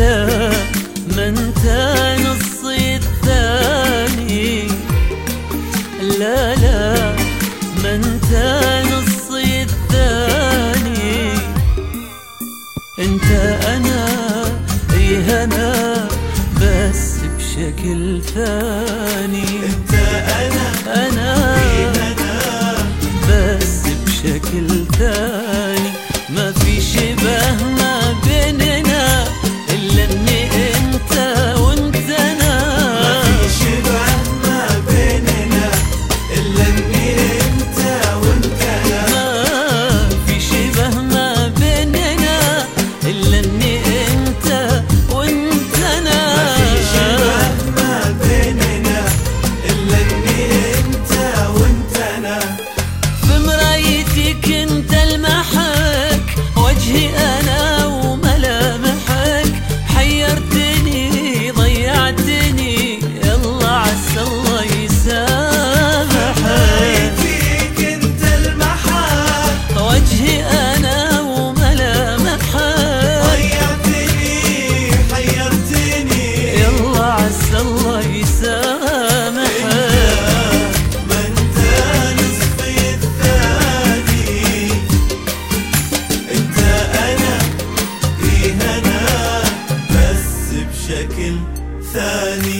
ما انت نصي الثاني لا لا ما انت نصي الثاني أنت أنا إيه أنا بس بشكل ثاني أنت أنا. أنا can't. ثاني يا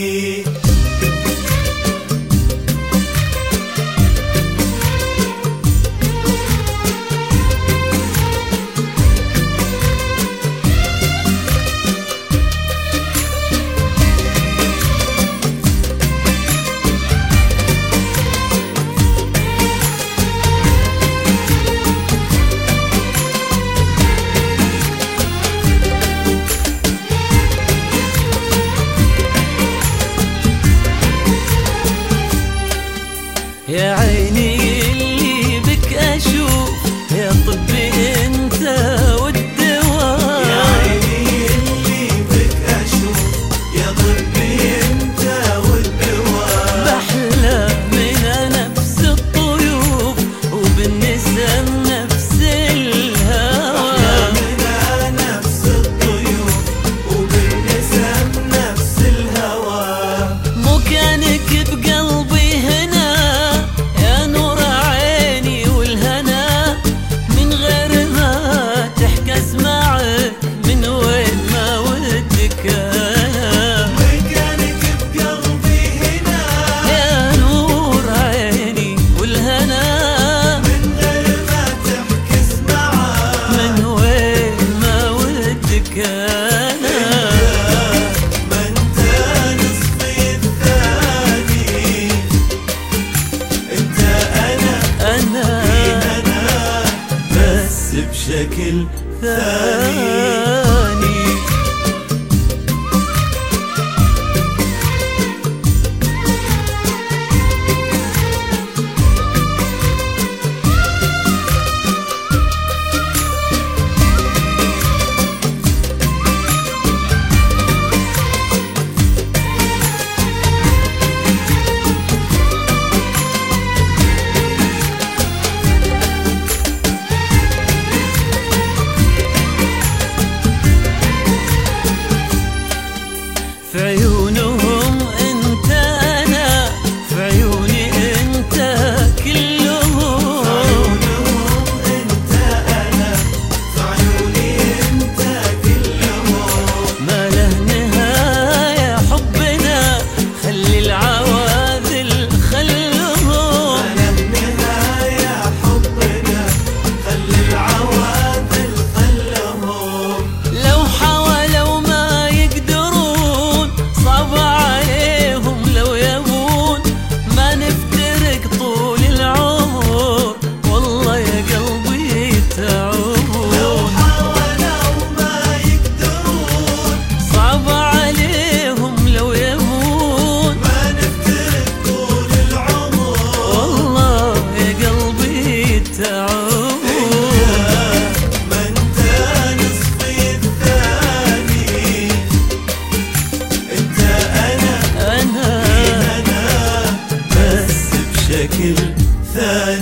الثاني.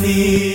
me.